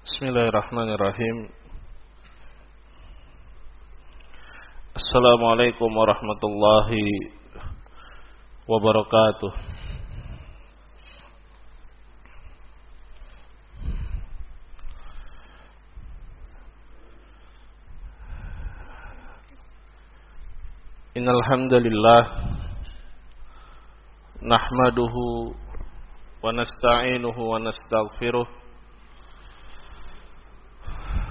Bismillahirrahmanirrahim. Assalamualaikum warahmatullahi wabarakatuh. Innal hamdalillah nahmaduhu wa nasta'inuhu wa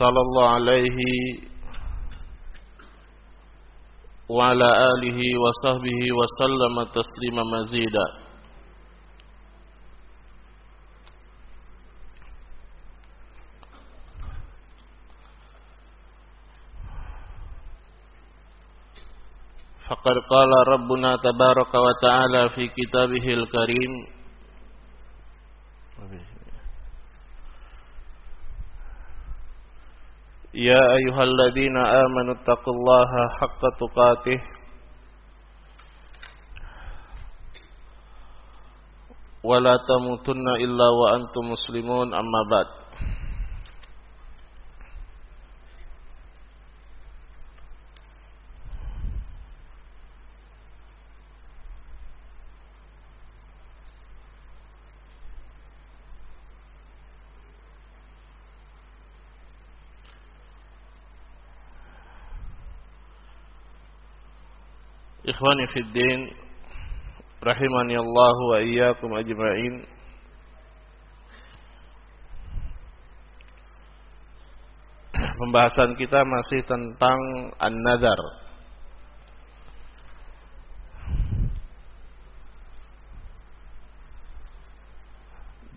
صلى الله عليه وعلى آله وصحبه وسلم تسليما مزيدا. فقد قال ربنا تبارك وتعالى في كتابه الكريم يا أيها الذين آمنوا اتقوا الله حق تقاته ولا تموتن إلا وأنتم مسلمون أما بعد Ikhwani fi din rahimani Allah wa iyyakum ajma'in. Pembahasan kita masih tentang an-nazar.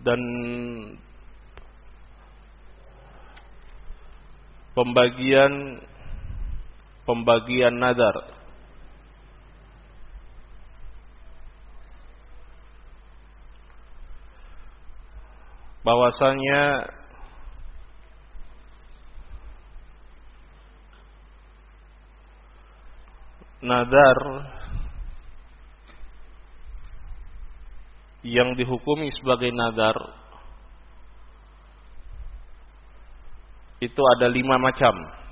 Dan pembagian pembagian nazar bahwasanya nadar yang dihukumi sebagai nadar itu ada lima macam.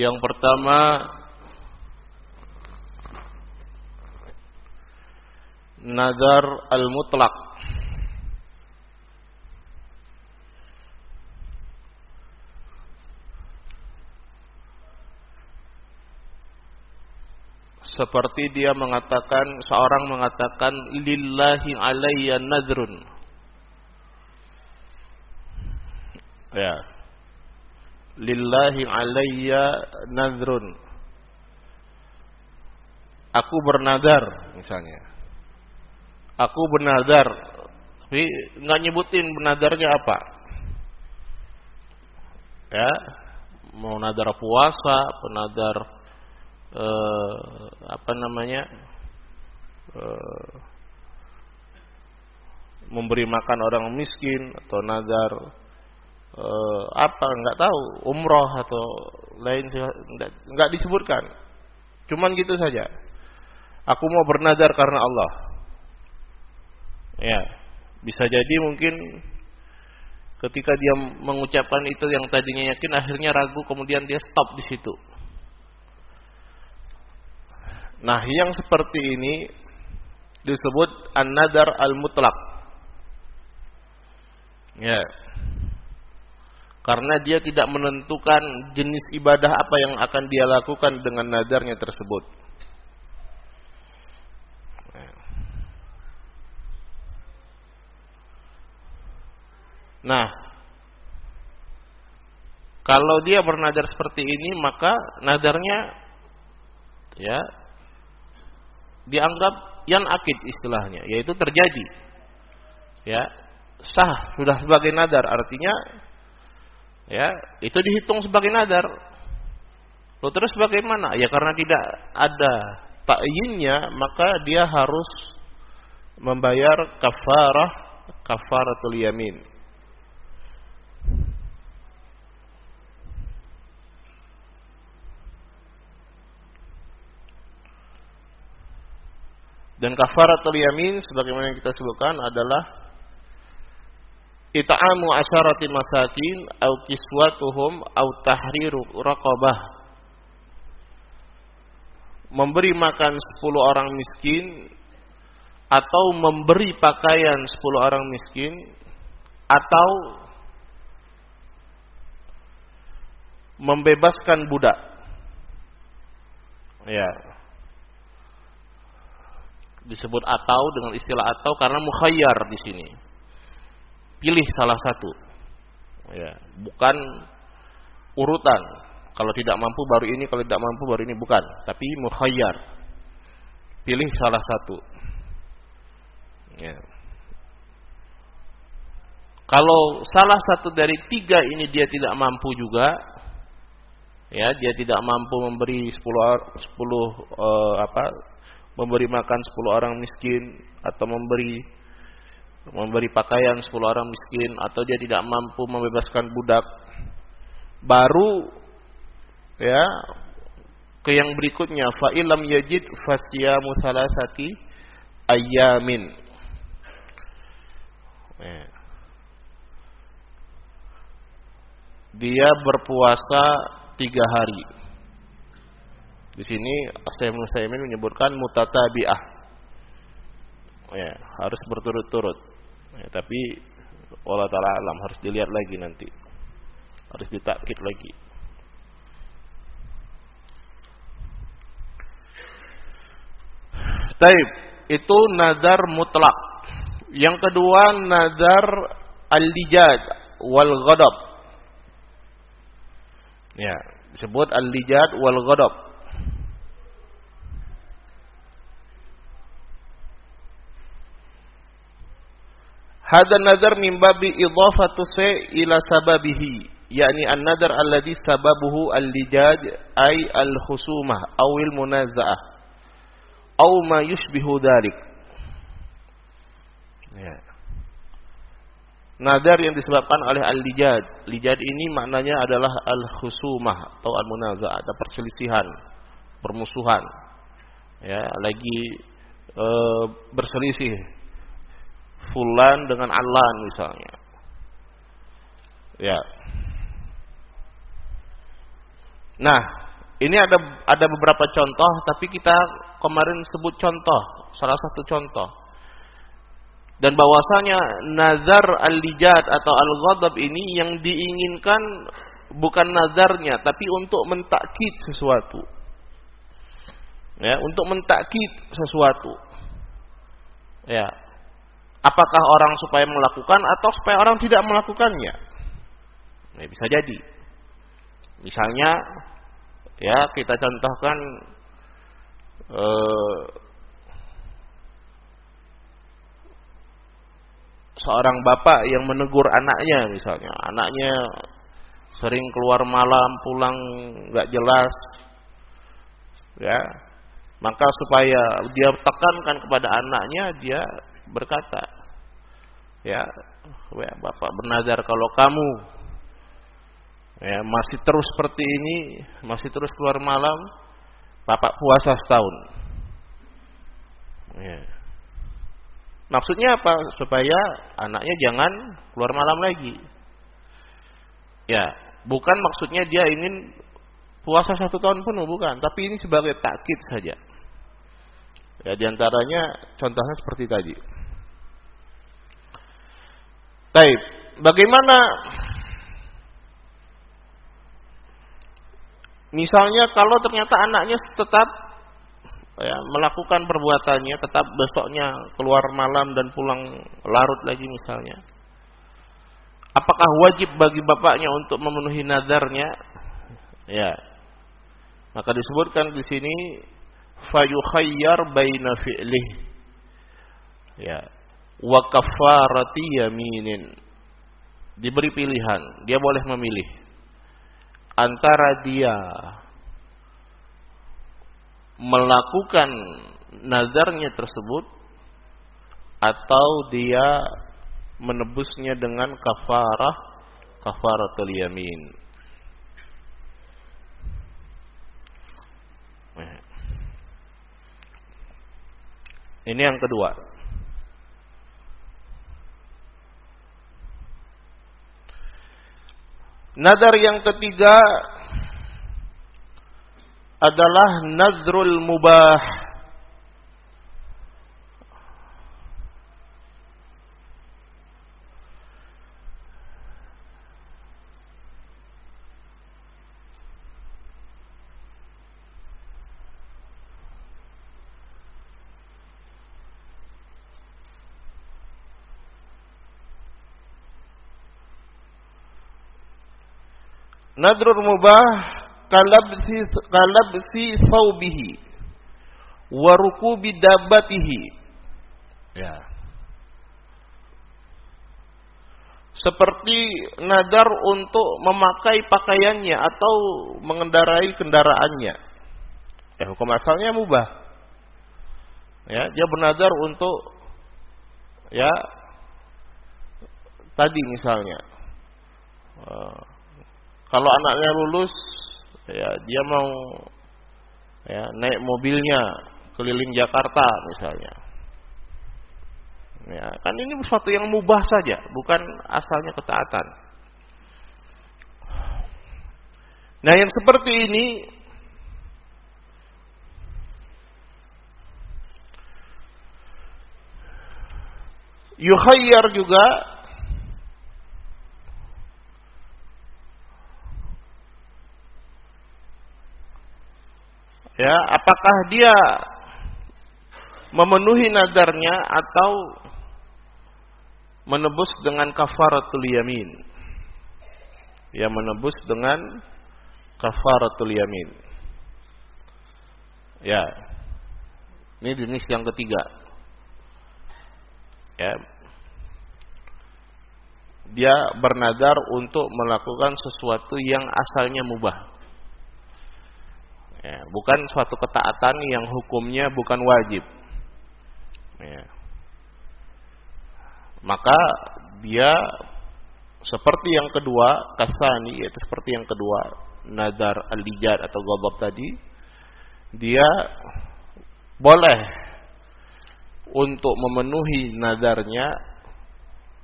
Yang pertama Nazar al-mutlak Seperti dia mengatakan Seorang mengatakan Lillahi alayya nadrun. Ya lillahi alayya nadrun aku bernadar misalnya. Aku bernadar. Tapi nggak nyebutin bernadarnya apa. Ya mau nadar puasa penadar eh, apa namanya eh, memberi makan orang miskin atau nadar uh, apa nggak tahu umroh atau lain nggak, disebutkan. Cuman gitu saja. Aku mau bernadar karena Allah. Ya bisa jadi mungkin ketika dia mengucapkan itu yang tadinya yakin akhirnya ragu kemudian dia stop di situ. Nah yang seperti ini disebut an-nadar al-mutlaq. Ya karena dia tidak menentukan jenis ibadah apa yang akan dia lakukan dengan nadarnya tersebut. Nah, kalau dia bernadar seperti ini maka nadarnya ya dianggap yang akid istilahnya, yaitu terjadi. Ya, sah sudah sebagai nadar artinya ya itu dihitung sebagai nadar. Lalu terus bagaimana? Ya karena tidak ada takyinnya maka dia harus membayar kafarah kafaratul yamin. Dan kafaratul yamin sebagaimana yang kita sebutkan adalah it'amu asyarati masakin au kiswatuhum au tahriru raqabah. Memberi makan 10 orang miskin atau memberi pakaian 10 orang miskin atau membebaskan budak. Ya. Disebut atau dengan istilah atau karena mukhayyar di sini. Pilih salah satu. Ya, bukan urutan. Kalau tidak mampu baru ini, kalau tidak mampu baru ini bukan, tapi mukhayyar. Pilih salah satu. Ya. Kalau salah satu dari tiga ini dia tidak mampu juga, ya dia tidak mampu memberi 10 10 uh, apa memberi makan 10 orang miskin atau memberi memberi pakaian 10 orang miskin atau dia tidak mampu membebaskan budak baru ya ke yang berikutnya fa ilam yajid fasiyamu salasati ayamin ya. dia berpuasa tiga hari di sini Syekh Musaimin menyebutkan mutatabi'ah. Ya, harus berturut-turut. Ya, tapi Allah taala alam harus dilihat lagi nanti. Harus ditakkit lagi. Taib, itu nazar mutlak. Yang kedua nazar al-lijad wal ghadab. Ya, disebut al-lijad wal ghadab. Hada nazar min babi idhafatu ila sababihi, yakni an-nadar alladhi sababuhu al-lijaj ay al-khusumah aw al-munaza'ah aw ma yushbihu dhalik. Ya. Nadar yang disebabkan oleh al-lijad. Lijad ini maknanya adalah al-khusumah atau al-munaza'ah, ada perselisihan, permusuhan. Ya, lagi e, berselisih fulan dengan alan misalnya. Ya. Nah, ini ada ada beberapa contoh tapi kita kemarin sebut contoh, salah satu contoh. Dan bahwasanya nazar al-lijat atau al-ghadab ini yang diinginkan bukan nazarnya tapi untuk mentakkid sesuatu. Ya, untuk mentakkid sesuatu. Ya, Apakah orang supaya melakukan atau supaya orang tidak melakukannya? Nah, bisa jadi. Misalnya, ya kita contohkan eh, seorang bapak yang menegur anaknya, misalnya, anaknya sering keluar malam, pulang nggak jelas, ya, maka supaya dia tekankan kepada anaknya, dia berkata, ya, ya Bapak bernazar kalau kamu ya masih terus seperti ini, masih terus keluar malam, Bapak puasa setahun. Ya. Maksudnya apa? Supaya anaknya jangan keluar malam lagi. Ya, bukan maksudnya dia ingin puasa satu tahun penuh, bukan. Tapi ini sebagai takkid saja. Ya, di antaranya contohnya seperti tadi. Baik, bagaimana misalnya kalau ternyata anaknya tetap ya, melakukan perbuatannya, tetap besoknya keluar malam dan pulang larut lagi misalnya. apakah wajib bagi bapaknya untuk memenuhi nadarnya? Ya. Maka disebutkan di sini fayukhayyar baina fi'lih. Ya. Wa kafarati yaminin. Diberi pilihan, dia boleh memilih antara dia melakukan nazarnya tersebut atau dia menebusnya dengan kafarah kafaratul yamin. Ini yang kedua. Nadar yang ketiga adalah nazrul mubah Nadrul mubah kalabsi kalabsi thawbihi wa rukubi dabbatihi. Ya. Seperti nadar untuk memakai pakaiannya atau mengendarai kendaraannya. Ya, hukum asalnya mubah. Ya, dia bernadar untuk ya tadi misalnya uh, kalau anaknya lulus, ya dia mau ya naik mobilnya keliling Jakarta misalnya. Ya, kan ini sesuatu yang mubah saja, bukan asalnya ketaatan. Nah, yang seperti ini yukhayyar juga ya apakah dia memenuhi nadarnya atau menebus dengan kafaratul yamin? Ya menebus dengan kafaratul yamin. Ya. Ini jenis yang ketiga. Ya. Dia bernadar untuk melakukan sesuatu yang asalnya mubah Ya, bukan suatu ketaatan yang hukumnya bukan wajib. Ya. Maka dia seperti yang kedua, kasani yaitu seperti yang kedua, nadar al-lijad atau gobab tadi, dia boleh untuk memenuhi nadarnya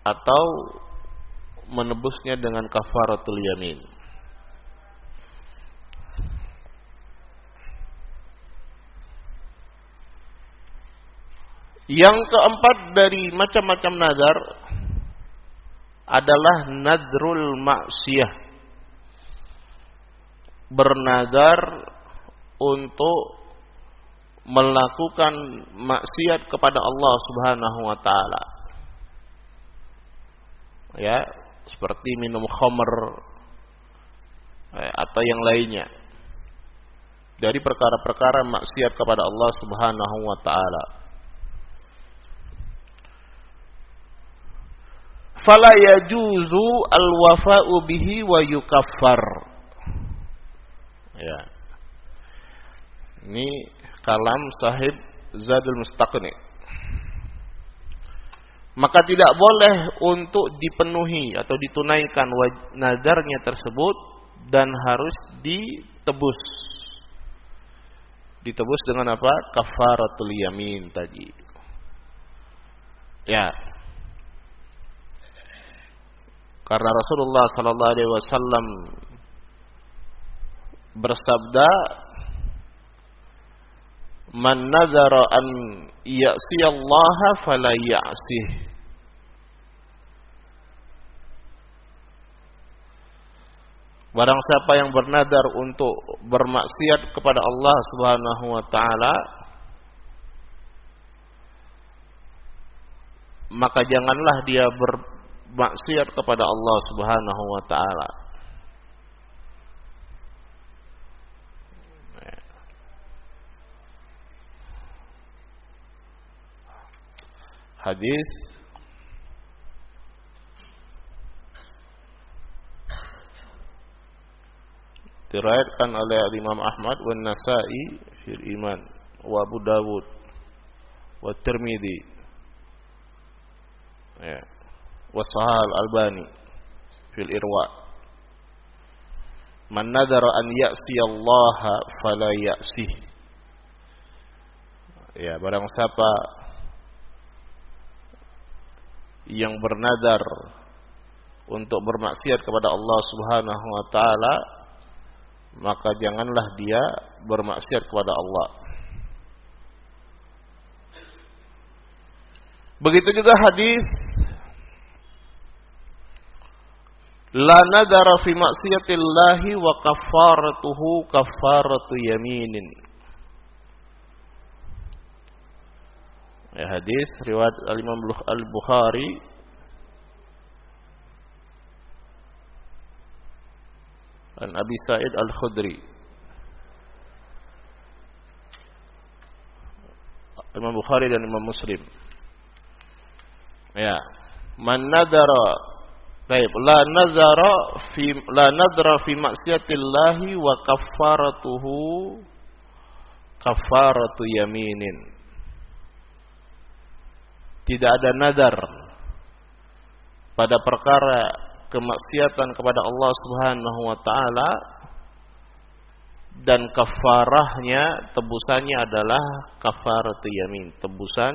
atau menebusnya dengan kafaratul yamin. Yang keempat dari macam-macam nazar adalah nadrul maksiyah. Bernazar untuk melakukan maksiat kepada Allah Subhanahu wa taala. Ya, seperti minum khamr eh, atau yang lainnya. Dari perkara-perkara maksiat kepada Allah Subhanahu wa taala. Fala yajuzu al-wafa'u bihi wa yukaffar. Ya. Ini kalam sahib Zadul Mustaqni. Maka tidak boleh untuk dipenuhi atau ditunaikan nadarnya tersebut dan harus ditebus. Ditebus dengan apa? Kafaratul yamin tadi. Ya, karena Rasulullah sallallahu alaihi wasallam bersabda Man nazara an ya'si Allah fala ya'sih Barang siapa yang bernadar untuk bermaksiat kepada Allah Subhanahu wa taala maka janganlah dia ber, maksiat kepada Allah Subhanahu wa taala. Hadis diriwayatkan oleh Imam Ahmad wa Nasa'i fil iman wa Abu Dawud wa Tirmidzi ya wa Sahal Albani fil Irwa Man nadara an ya'si Allah fala ya'si Ya barang siapa yang bernadar untuk bermaksiat kepada Allah Subhanahu wa taala maka janganlah dia bermaksiat kepada Allah. Begitu juga hadis La nadara fi maksiyatillahi wa kafaratuhu kafaratu yaminin. Ya hadis riwayat Al-Imam Al-Bukhari an Abi Sa'id Al-Khudri Imam Bukhari dan Imam Muslim ya man nadara Baik, la nazara fi la nadra fi maksiatillahi wa kaffaratuhu kaffaratu yaminin. Tidak ada nadar pada perkara kemaksiatan kepada Allah Subhanahu wa taala dan kafarahnya tebusannya adalah kafaratu yamin, tebusan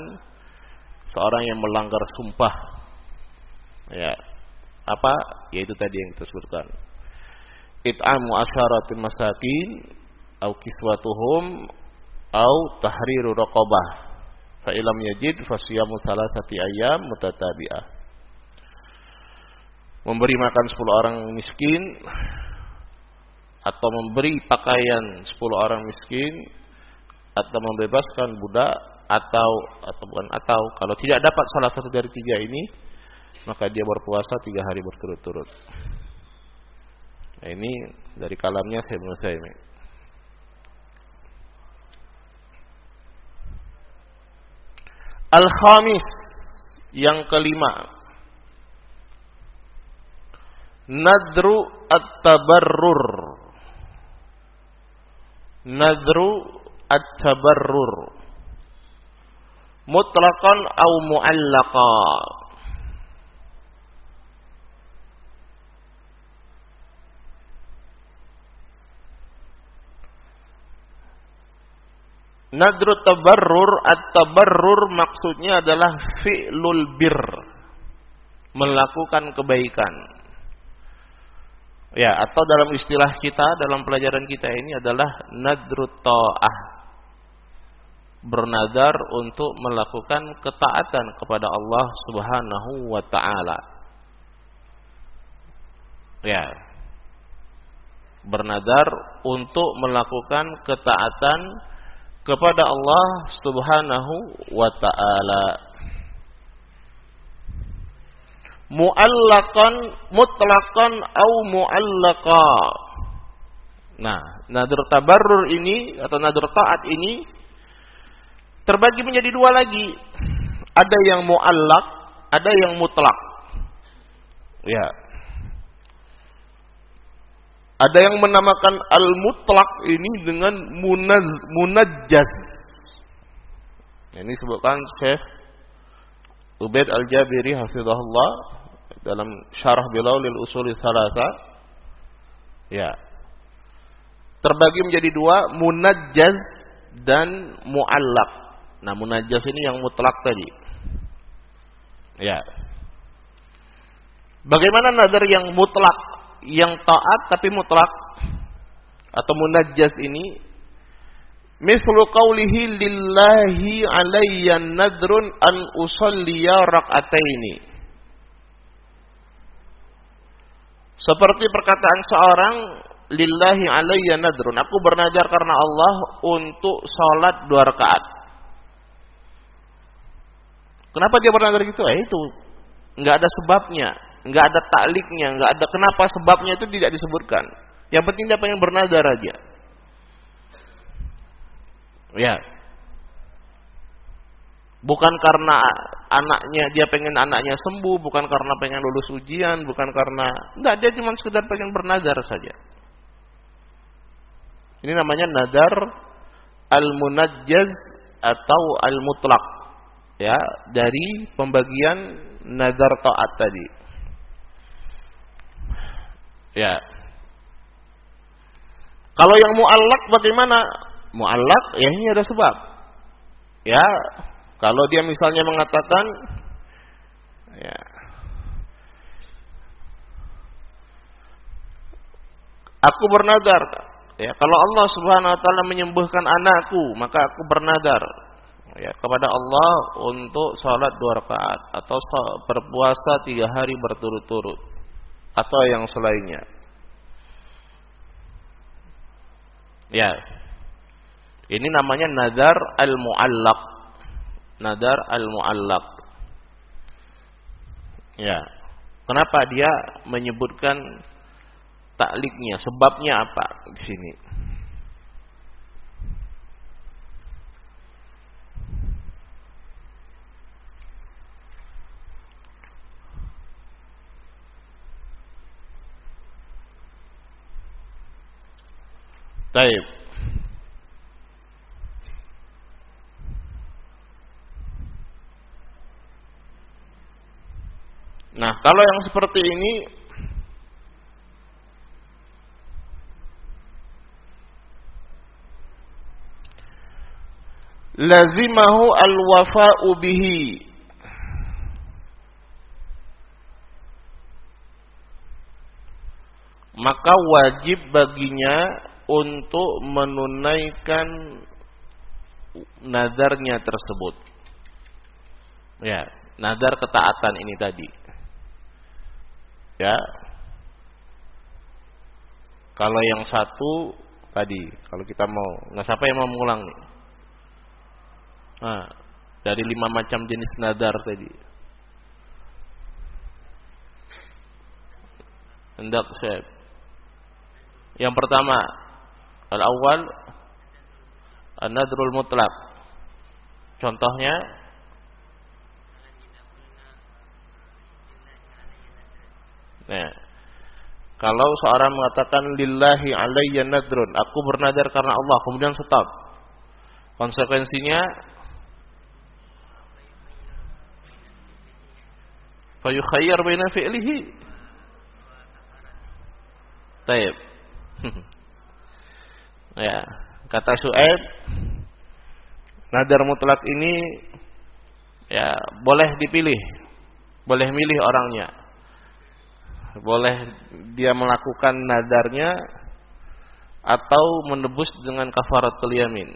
seorang yang melanggar sumpah. Ya. Apa? Yaitu tadi yang kita sebutkan. It'amu asyaratin masakin au kiswatuhum au tahriru raqabah. Fa ilam yajid fasiyamu salasati ayyam mutatabi'ah memberi makan 10 orang miskin atau memberi pakaian 10 orang miskin atau membebaskan budak atau atau bukan atau kalau tidak dapat salah satu dari tiga ini maka dia berpuasa tiga hari berturut-turut. Nah, ini dari kalamnya saya saya. Al-Khamis yang kelima nadru at-tabarrur nadru at-tabarrur mutlaqan au mu'allaqa Nadru tabarrur at-tabarrur maksudnya adalah fi'lul bir melakukan kebaikan Ya, atau dalam istilah kita dalam pelajaran kita ini adalah nadrut ta'ah. Bernadar untuk melakukan ketaatan kepada Allah Subhanahu wa taala. Ya. Bernadar untuk melakukan ketaatan kepada Allah Subhanahu wa taala mu'allaqan mutlaqan au mu'allaqa. Nah, nadr tabarrur ini atau nadr taat ini terbagi menjadi dua lagi. Ada yang mu'allaq, ada yang mutlak. Ya. Ada yang menamakan al-mutlak ini dengan munaz, munajjaz. Ini sebutkan Syekh Ubaid Al-Jabiri hafizahullah dalam syarah beliau lil usul salasa ya. Terbagi menjadi dua munajjaz dan muallaq. Nah munajjaz ini yang mutlak tadi. Ya. Bagaimana nazar yang mutlak yang taat tapi mutlak atau munajjaz ini mislu qawlihi lillahi alayya nadrun an usalliya rak'ataini Seperti perkataan seorang lillahi alayya nadrun. Aku bernadar karena Allah untuk sholat dua rakaat. Kenapa dia bernadar gitu? Eh itu nggak ada sebabnya. Nggak ada takliknya, nggak ada kenapa sebabnya itu tidak disebutkan. Yang penting dia pengen bernadar aja. Ya. Bukan karena anaknya dia pengen anaknya sembuh, bukan karena pengen lulus ujian, bukan karena enggak dia cuma sekedar pengen bernadar saja. Ini namanya nadar al-munajjaz atau al-mutlaq. Ya, dari pembagian nadar taat tadi. Ya. Kalau yang muallak bagaimana? Muallak ya ini ada sebab. Ya, kalau dia misalnya mengatakan ya Aku bernadar ya kalau Allah Subhanahu wa taala menyembuhkan anakku, maka aku bernadar ya kepada Allah untuk salat dua rakaat atau berpuasa tiga hari berturut-turut atau yang selainnya. Ya. Ini namanya nadar al-muallaq nadar al-muallaq. Ya. Kenapa dia menyebutkan takliknya? Sebabnya apa di sini? Taib. Nah, kalau yang seperti ini lazimahu al-wafa'u bihi maka wajib baginya untuk menunaikan nadarnya tersebut. Ya, nadar ketaatan ini tadi. Ya. Kalau yang satu tadi, kalau kita mau, nggak siapa yang mau mengulang nih? Nah, dari lima macam jenis nadar tadi. Hendak saya. Yang pertama, al-awwal an-nadrul mutlak. Contohnya Nah, kalau seorang mengatakan lillahi alayya nadrun, aku bernadar karena Allah, kemudian stop. Konsekuensinya fayukhayyar baina fi'lihi. Taib. ya, kata Su'aib nadar mutlak ini ya boleh dipilih. Boleh milih orangnya boleh dia melakukan nadarnya atau menebus dengan kafaratul yamin.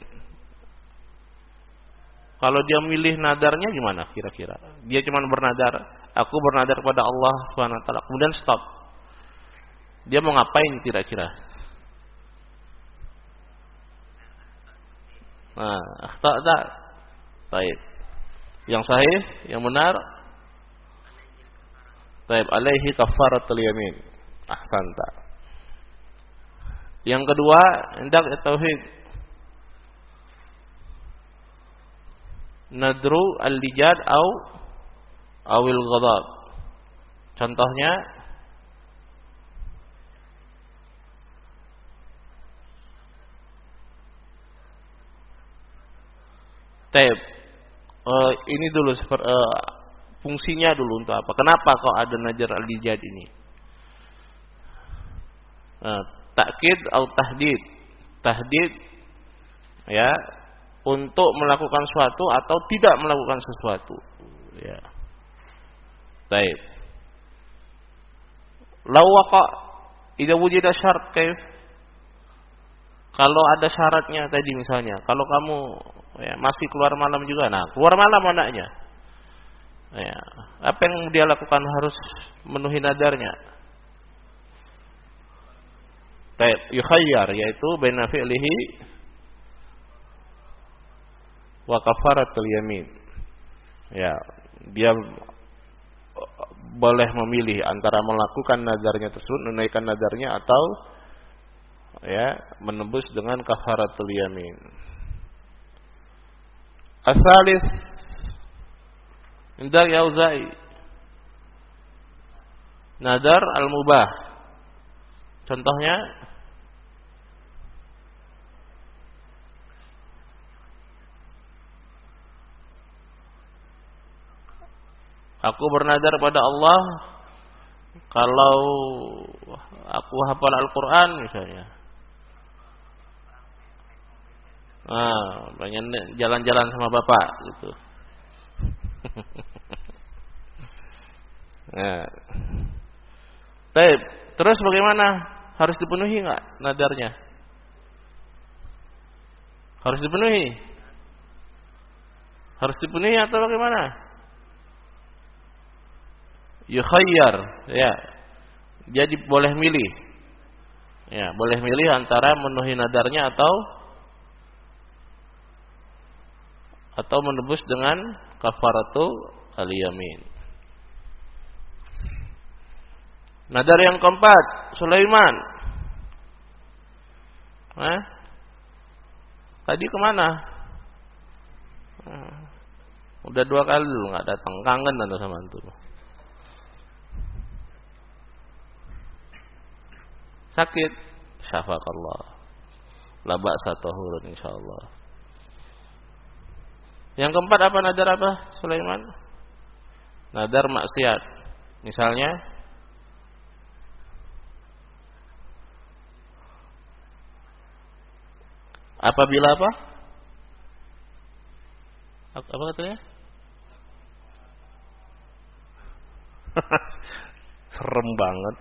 Kalau dia milih nadarnya gimana kira-kira? Dia cuma bernadar, aku bernadar kepada Allah Subhanahu wa. Kemudian stop. Dia mau ngapain kira-kira? Nah, akhta Baik. Yang sahih, yang benar Taib alaihi kafaratul yamin. Ahsanta. Yang kedua, hendak tauhid. Nadru al-lijad au awil ghadab. Contohnya Taib. Uh, ini dulu uh, Fungsinya dulu untuk apa? Kenapa kok ada najar al-ijad ini? Nah, takkid atau tahdid. Tahdid ya untuk melakukan sesuatu atau tidak melakukan sesuatu. Ya. Baik. Lau waqa idza wujida syarat kaif? Kalau ada syaratnya tadi misalnya, kalau kamu ya, masih keluar malam juga, nah keluar malam anaknya, Ya. Apa yang dia lakukan harus menuhi nadarnya. Taib yukhayyar yaitu baina fi'lihi wa kafaratul yamin. Ya, dia boleh memilih antara melakukan nadarnya tersebut, menunaikan nadarnya atau ya menembus dengan kafaratul yamin. Asalis Indar Yauzai Nadar al-mubah Contohnya Aku bernadar pada Allah kalau aku hafal Al-Qur'an misalnya. Nah, banyak jalan-jalan sama bapak gitu. nah. Baik, terus bagaimana? Harus dipenuhi nggak nadarnya? Harus dipenuhi. Harus dipenuhi atau bagaimana? yukhayyar ya jadi boleh milih ya boleh milih antara memenuhi nadarnya atau atau menebus dengan kafaratu al-yamin. Nadar yang keempat Sulaiman. Hah? tadi ke mana? Udah dua kali lu nggak datang. Kangen anda sama antum sakit? Syafaqallah la ba'sa tahurun insyaallah yang keempat apa nadar apa Sulaiman? Nadar maksiat. Misalnya? Apabila apa? Apa katanya? Serem banget.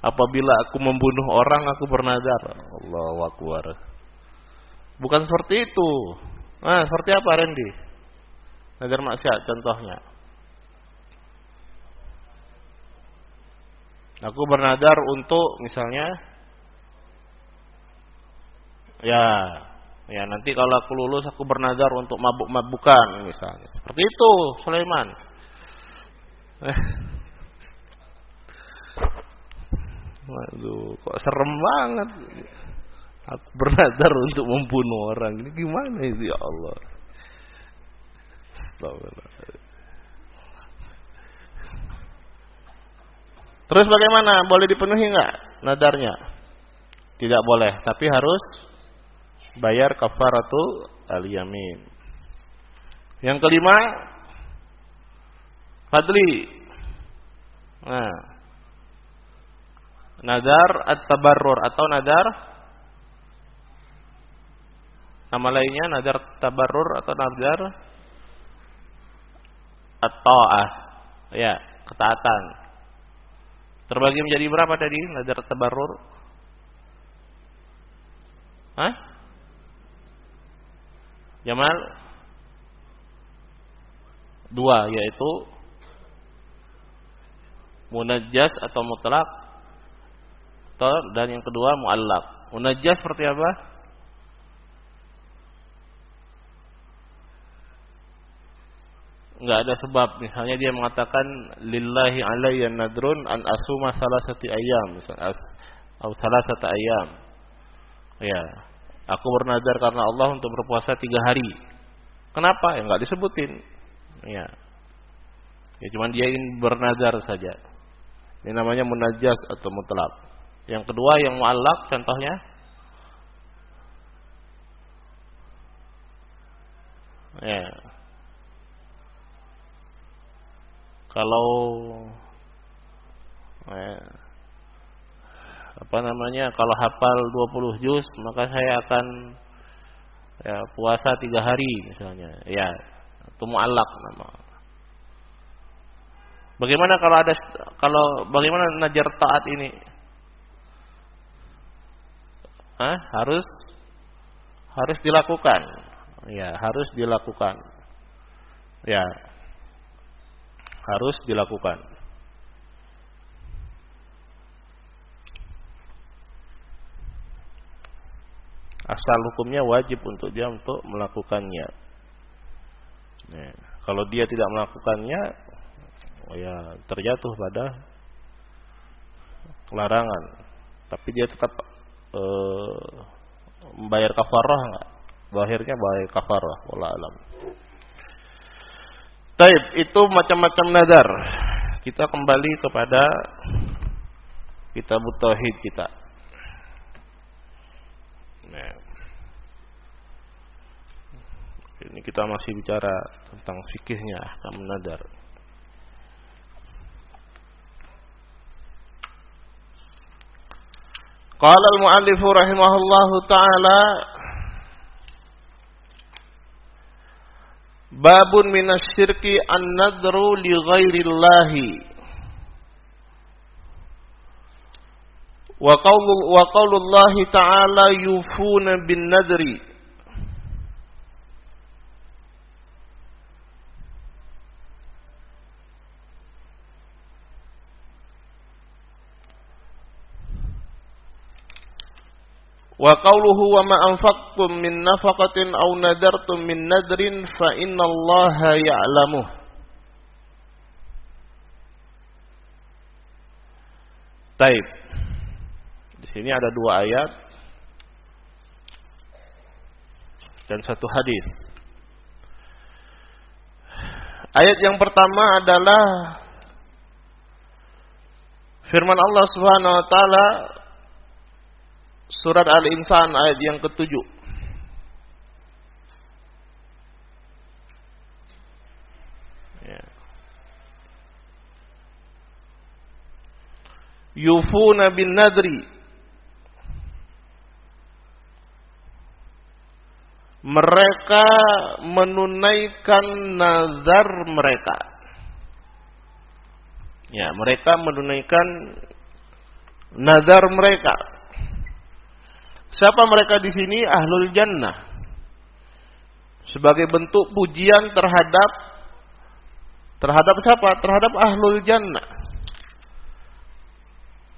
Apabila aku membunuh orang aku bernadar. Allah Akbar. Bukan seperti itu. Nah, seperti apa Randy? Nadar maksiat contohnya. Aku bernadar untuk misalnya ya ya nanti kalau aku lulus aku bernadar untuk mabuk-mabukan misalnya. Seperti itu Sulaiman. Waduh, kok serem banget. Aku bernadar untuk membunuh orang. Ini gimana itu ya Allah? Terus bagaimana? Boleh dipenuhi enggak nadarnya? Tidak boleh, tapi harus bayar kafaratu al-yamin. Yang kelima, Fadli. Nah, nadar at-tabarrur atau nadar nama lainnya nadar tabarrur atau nadar at-ta'ah ya ketaatan terbagi menjadi berapa tadi nadar tabarrur Hah? Jamal dua yaitu munajjas atau mutlak dan yang kedua muallak. Munajjah seperti apa? Enggak ada sebab. Misalnya dia mengatakan lillahi alayya nadrun an asuma salasati ayam, atau salasata ayam. Ya. Aku bernadar karena Allah untuk berpuasa tiga hari. Kenapa? Ya enggak disebutin. Ya. Ya cuman dia ingin bernadar saja. Ini namanya munajas atau mutlak. Yang kedua yang muallak contohnya ya. Kalau ya, apa namanya kalau hafal 20 juz maka saya akan ya, puasa tiga hari misalnya ya itu muallak nama bagaimana kalau ada kalau bagaimana najar taat ini Hah? harus harus dilakukan. Ya, harus dilakukan. Ya. Harus dilakukan. Asal hukumnya wajib untuk dia untuk melakukannya. Ya. Kalau dia tidak melakukannya, oh ya terjatuh pada larangan. Tapi dia tetap uh, membayar kafarah enggak? Akhirnya bayar kafarah, wala alam. Taib, itu macam-macam nazar. Kita kembali kepada kitab tauhid kita. Nah. Ini kita masih bicara tentang fikihnya ahkam nadar. Qala al-muallif rahimahullahu taala Babun minasyirki an-nadru li ghairillahi. Wa qawlu wa qawlullahi ta'ala yufuna bin nadri Wa qawluhu wa ma anfaqtum min nafaqatin aw nadartum min nadrin fa innallaha ya'lamuh. Taib. Di sini ada dua ayat dan satu hadis. Ayat yang pertama adalah firman Allah Subhanahu wa taala Surat Al-Insan ayat yang ketujuh. Ya. Yufuna bin nadri. Mereka menunaikan nazar mereka. Ya, mereka menunaikan nazar mereka Siapa mereka di sini? Ahlul jannah. Sebagai bentuk pujian terhadap terhadap siapa? Terhadap ahlul jannah.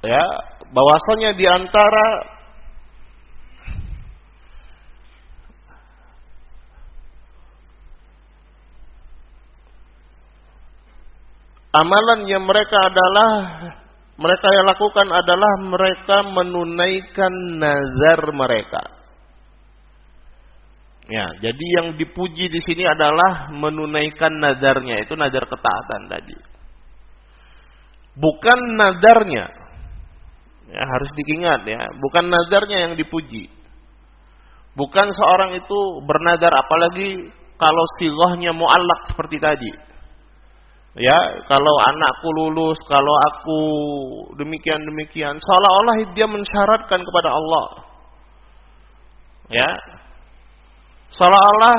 Ya, bahwasanya di antara amalan yang mereka adalah mereka yang lakukan adalah mereka menunaikan nazar mereka. Ya, jadi yang dipuji di sini adalah menunaikan nazarnya, itu nazar ketaatan tadi. Bukan nazarnya. Ya, harus diingat ya, bukan nazarnya yang dipuji. Bukan seorang itu bernazar apalagi kalau sigohnya muallak seperti tadi Ya, kalau anakku lulus, kalau aku demikian demikian, seolah-olah dia mensyaratkan kepada Allah. Ya. Seolah-olah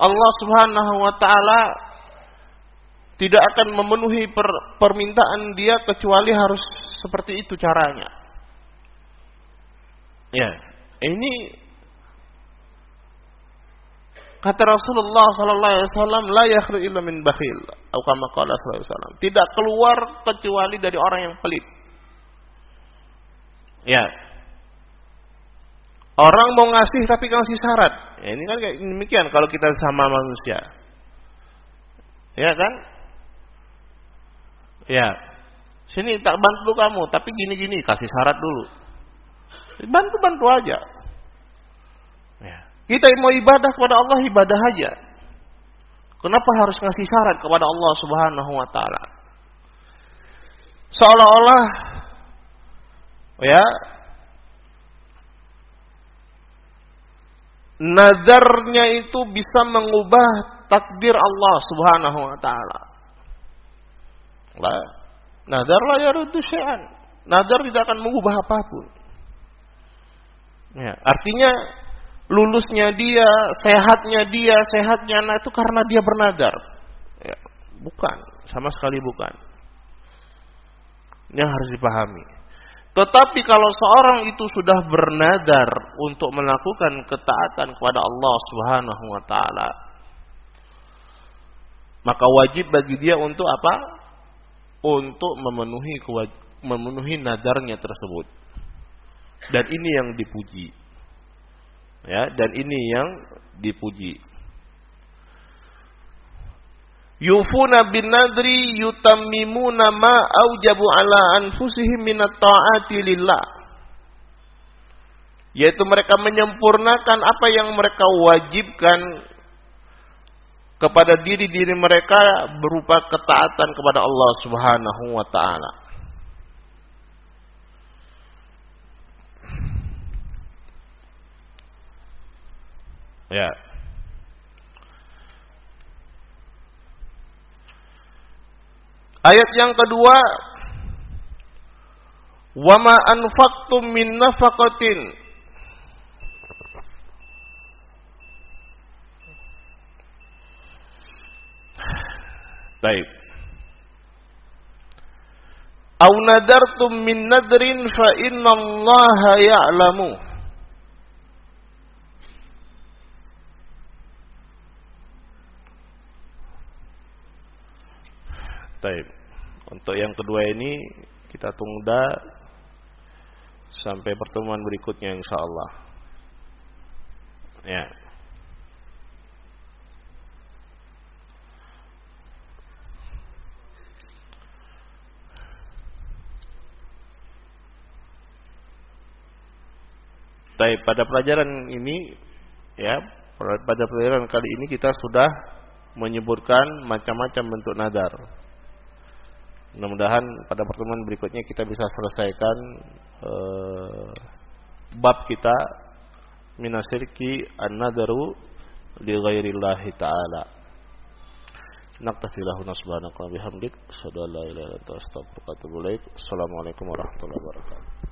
Allah Subhanahu wa taala tidak akan memenuhi per, permintaan dia kecuali harus seperti itu caranya. Ya. Ini Kata Rasulullah sallallahu alaihi wasallam, "La yakhru illa min bakhil." Tidak keluar kecuali dari orang yang pelit. Ya. Orang mau ngasih tapi ngasih syarat. Ya, ini kan kayak demikian kalau kita sama manusia. Ya kan? Ya. Sini tak bantu kamu, tapi gini-gini kasih syarat dulu. Bantu-bantu aja. Kita mau ibadah kepada Allah ibadah aja. Kenapa harus ngasih syarat kepada Allah Subhanahu wa taala? Seolah-olah ya nazarnya itu bisa mengubah takdir Allah Subhanahu wa taala. Nazar la yaruddu. Nazar tidak akan mengubah apa pun. Ya, artinya lulusnya dia, sehatnya dia, sehatnya anak itu karena dia bernadar. Ya, bukan, sama sekali bukan. Ini harus dipahami. Tetapi kalau seorang itu sudah bernadar untuk melakukan ketaatan kepada Allah Subhanahu wa taala, maka wajib bagi dia untuk apa? Untuk memenuhi memenuhi nadarnya tersebut. Dan ini yang dipuji. Ya, dan ini yang dipuji. yufuna bin nadri yutammimuna ma aujabu ala anfusihim minat ta'ati lillah yaitu mereka menyempurnakan apa yang mereka wajibkan kepada diri-diri mereka berupa ketaatan kepada Allah Subhanahu wa taala. Ya. Ayat yang kedua, "Wama anfaqtum min nafaqatin" Baik. Au nadartum min nadrin fa inna Allah ya'lamu. Baik. Untuk yang kedua ini kita tunda sampai pertemuan berikutnya insyaallah. Ya. Baik, pada pelajaran ini ya, pada pelajaran kali ini kita sudah menyebutkan macam-macam bentuk nadar. Mudah-mudahan pada pertemuan berikutnya kita bisa selesaikan eh, bab kita minasirki an-nadaru li ghairillahi ta'ala. Naktafi lahu nasbanaka bihamdik. Assalamualaikum warahmatullahi wabarakatuh.